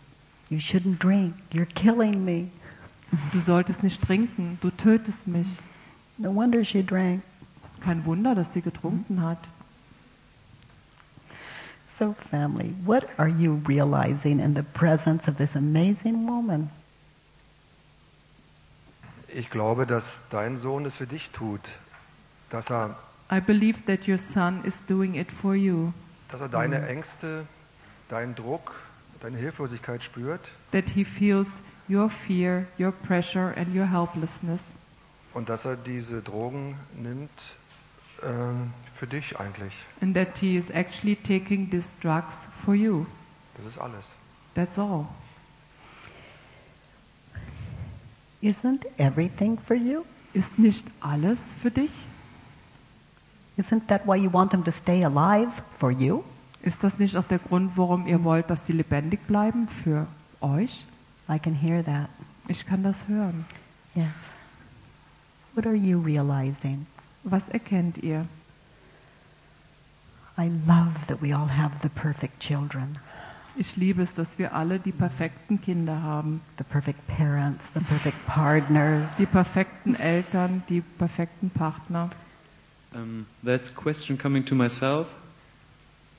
You shouldn't drink. You're killing me. Du solltest nicht trinken, du tötest mich. No wonder she drank. Kein Wunder, dass sie getrunken hat. So, family, what are you realizing in the presence of this amazing woman? Ich glaube, dass dein Sohn es für dich tut, dass er, I believe that your son is doing it for you. dass er deine Ängste, deinen Druck, deine Hilflosigkeit spürt That he feels your fear, your pressure and your helplessness. und dass er diese Drogen nimmt ähm, für dich eigentlich. And that he is actually taking these drugs for you. Das ist alles. That's all. Isn't everything for you? Ist nicht alles für dich? Isn't that why you want them to stay alive for you? Ist das nicht auch der Grund, warum ihr wollt, dass sie lebendig bleiben für euch? I can hear that. Ich kann das hören. Yes. What are you realizing? Was erkennt ihr? I love that we all have the perfect children, Ich liebe es, dass wir alle die perfekten Kinder haben. the perfect parents, the perfect partners. Die perfekten Eltern, die perfekten Partner. Um, there's a question coming to myself.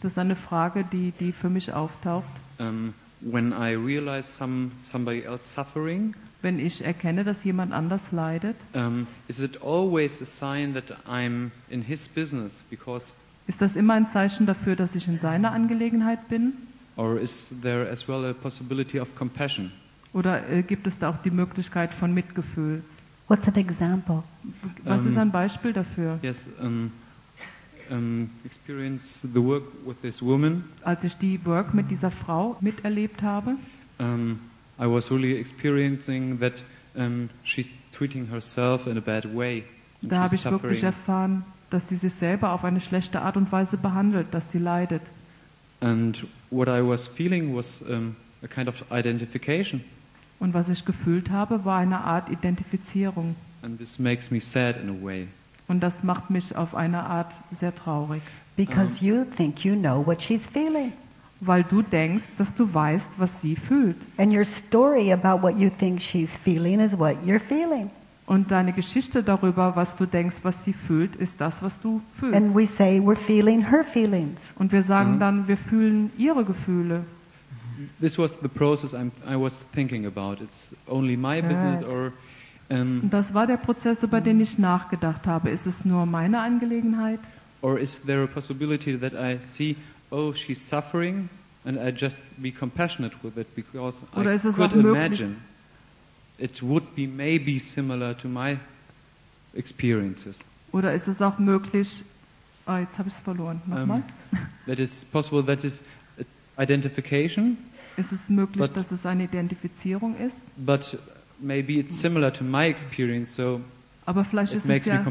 Das ist eine Frage, die, die für mich auftaucht. Um, when I realize some somebody else suffering, Wenn ich erkenne, dass jemand anders leidet, um, is it always a sign that I'm in his business? Because, ist das immer ein Zeichen dafür, dass ich in seiner Angelegenheit bin? or is there as well a possibility of compassion? Oder äh, gibt es da auch die Möglichkeit von Mitgefühl? What's an example? Was Ähm, ist ein Beispiel dafür? Yes. Um, um, experience the work with this woman. Als ich die Work mit dieser Frau miterlebt habe, Um, I was really experiencing that um, she's treating herself in a bad way. da habe ich wirklich erfahren, dass sie sich selber auf eine schlechte Art und Weise behandelt, dass sie leidet. And what I was feeling was um, a kind of identification. Und was ich gefühlt habe, war eine Art Identifizierung. And this makes me sad in a way. Und das macht mich auf eine Art sehr traurig. Because you think you know what she's feeling. Weil du denkst, dass du weißt, was sie fühlt. And your story about what you think she's feeling is what you're feeling. Und deine Geschichte darüber, was du denkst, was sie fühlt, ist das, was du And fühlst. we say we're feeling her feelings. Und wir sagen dann, wir fühlen ihre Gefühle. This was the process I'm, I was thinking about. It's only my business, Right. or um, Und das war der Prozess, über den ich nachgedacht habe. Ist es nur meine Angelegenheit? or is there a possibility that I see, oh, she's suffering, and I just be compassionate with it because Oder I could imagine it would be maybe similar to my experiences. Oder ist es auch möglich, ah, jetzt habe ich es verloren, nochmal. That it's possible that is identification, ist es möglich, but- dass es eine Identifizierung ist? but maybe it's similar to my experience, so Aber vielleicht it ist es ja,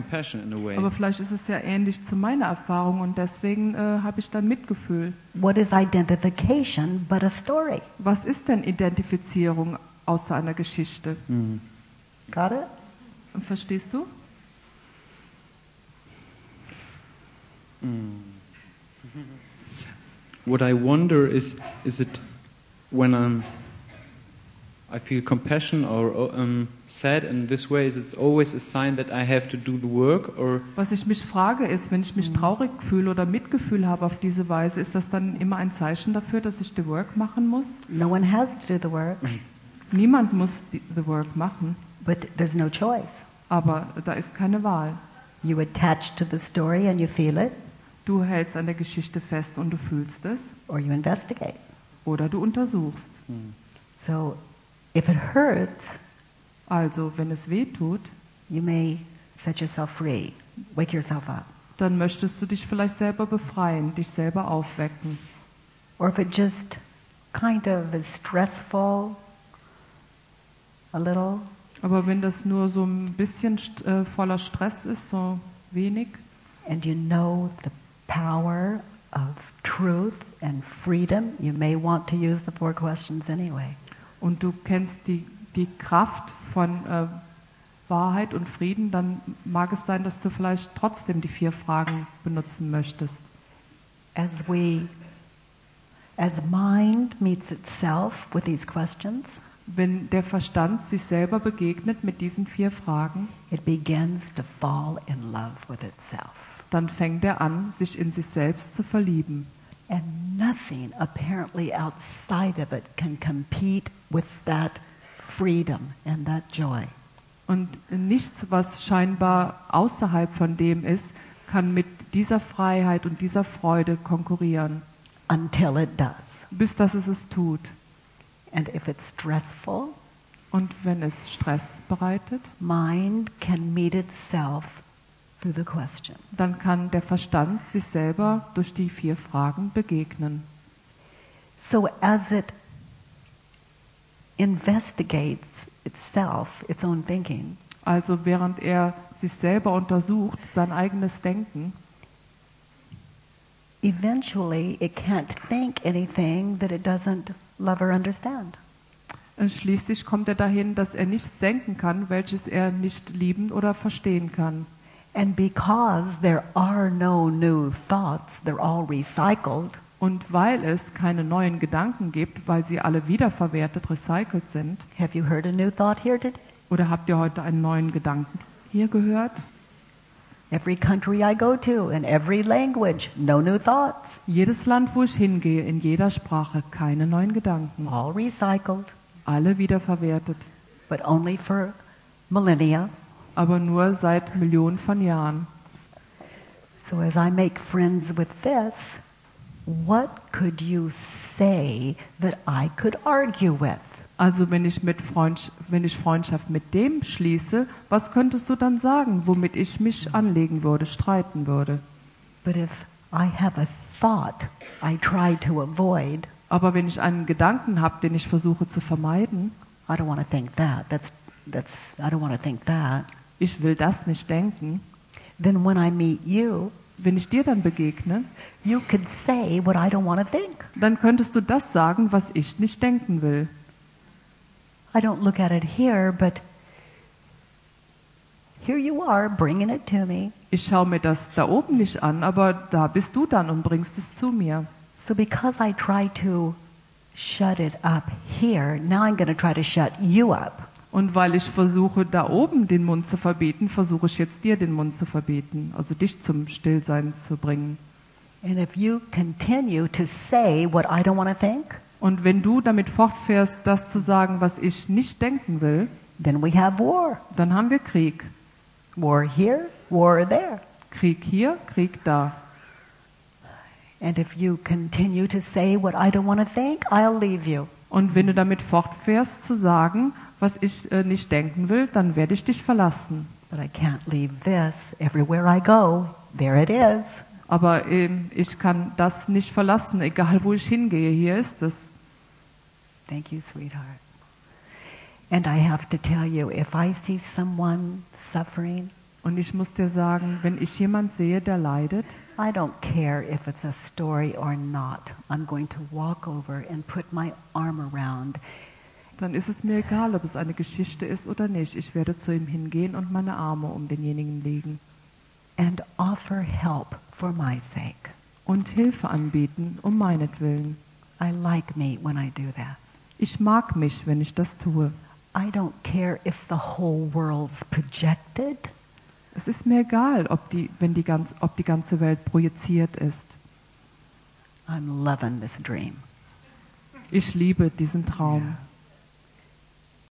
aber vielleicht ist es ja ähnlich zu meiner Erfahrung und deswegen äh, habe ich dann Mitgefühl. What is identification but a story? Was ist denn Identifizierung außer einer Geschichte? Got it? Und verstehst du? What I wonder is, is it when I'm, I feel compassion or um, sad in this way, is it always a sign that I have to do the work, or Was ich mich frage ist, wenn ich mich traurig fühle oder Mitgefühl habe auf diese Weise, ist das dann immer ein Zeichen dafür, dass ich the work machen muss? No one has to do the work, Niemand muss die, the work machen, but there's no choice. aber da ist keine Wahl. You attach to the story and you feel it, Du hältst an der Geschichte fest und du fühlst es or you investigate. oder du untersuchst. So if it hurts, Also, wenn es weh tut, you may set yourself free, wake yourself up. dann möchtest du dich vielleicht selber befreien, dich selber aufwecken. Or if it just kind of is stressful, a little, Aber wenn das nur so ein bisschen äh, voller Stress ist, so wenig, and you know the power of truth and freedom, you may want to use the four questions anyway. Und du kennst die, die Kraft von äh, Wahrheit und Frieden, dann mag es sein, dass du vielleicht trotzdem die vier Fragen benutzen möchtest. As we, as mind meets itself with these questions, Wenn der Verstand sich selber begegnet mit diesen vier Fragen, it begins to fall in love with itself. dann fängt er an, sich in sich selbst zu verlieben. And nothing apparently outside of it can compete with that freedom and that joy. Und nichts, was scheinbar außerhalb von dem ist, kann mit dieser Freiheit und dieser Freude konkurrieren, until it does. bis dass es es tut. And if it's stressful, Und wenn es Stress bereitet, mind can meet itself through the question. dann kann der Verstand sich selber durch die vier Fragen begegnen. So as it investigates itself, its own thinking, Also während er sich selber untersucht, sein eigenes Denken, eventually it can't think anything that it doesn't love or understand. äh, schließlich kommt er dahin, dass er nichts denken kann, welches er nicht lieben oder verstehen kann. And because there are no new thoughts, they're all recycled, Und weil es keine neuen Gedanken gibt, weil sie alle wiederverwertet, recycelt sind, have you heard a new thought here today? oder habt ihr heute einen neuen Gedanken hier gehört? Every country I go to, in every language, no new thoughts, Jedes Land, wo ich hingehe, in jeder Sprache, keine neuen Gedanken. all recycled, Alle wiederverwertet, but only for millennia. Aber nur seit Millionen von Jahren. So as I make friends with this, what could you say that I could argue with? Also wenn ich, mit Freund, wenn ich Freundschaft mit dem schließe, was könntest du dann sagen, womit ich mich anlegen würde, streiten würde? But if I have a thought I try to avoid, Aber wenn ich einen Gedanken habe, den ich versuche zu vermeiden, I don't want to think that. That's that's I don't want to think that. Ich will das nicht denken, Then when I meet you, wenn ich dir dann begegne, you could say what I don't want to think. dann könntest du das sagen, was ich nicht denken will. I don't look at it here, but here you are bringing it to me. Ich schaue mir das da oben nicht an, aber da bist du dann und bringst es zu mir. So because I try to shut it up here, now I'm going to try to shut you up. Und weil ich versuche, da oben den Mund zu verbieten, versuche ich jetzt dir den Mund zu verbieten, also dich zum Stillsein zu bringen. And if you continue to say what I don't want to think, Und wenn du damit fortfährst, das zu sagen, was ich nicht denken will, then we have war. dann haben wir Krieg. War here, war there. Krieg hier, Krieg da. And if you continue to say what I don't want to think, I'll leave you. Und wenn du damit fortfährst zu sagen, was ich äh, nicht denken will, dann werde ich dich verlassen. But I can't leave this. Everywhere I go, there it is. Aber ähm, ich kann das nicht verlassen, egal wo ich hingehe. Hier ist es. Thank you, sweetheart. And I have to tell you, if I see someone suffering, Und ich muss dir sagen, wenn ich jemand sehe, der leidet, I don't care if it's a story or not. I'm going to walk over and put my arm around dann ist es mir egal, ob es eine Geschichte ist oder nicht. Ich werde zu ihm hingehen und meine Arme um denjenigen legen and offer help for my sake. und Hilfe anbieten, um meinetwillen. I like me when I do that. Ich mag mich, wenn ich das tue. I don't care if the whole world's projected. Es ist mir egal, ob die, wenn die, ganz, ob die ganze Welt projiziert ist. I'm loving this dream. Ich liebe diesen Traum.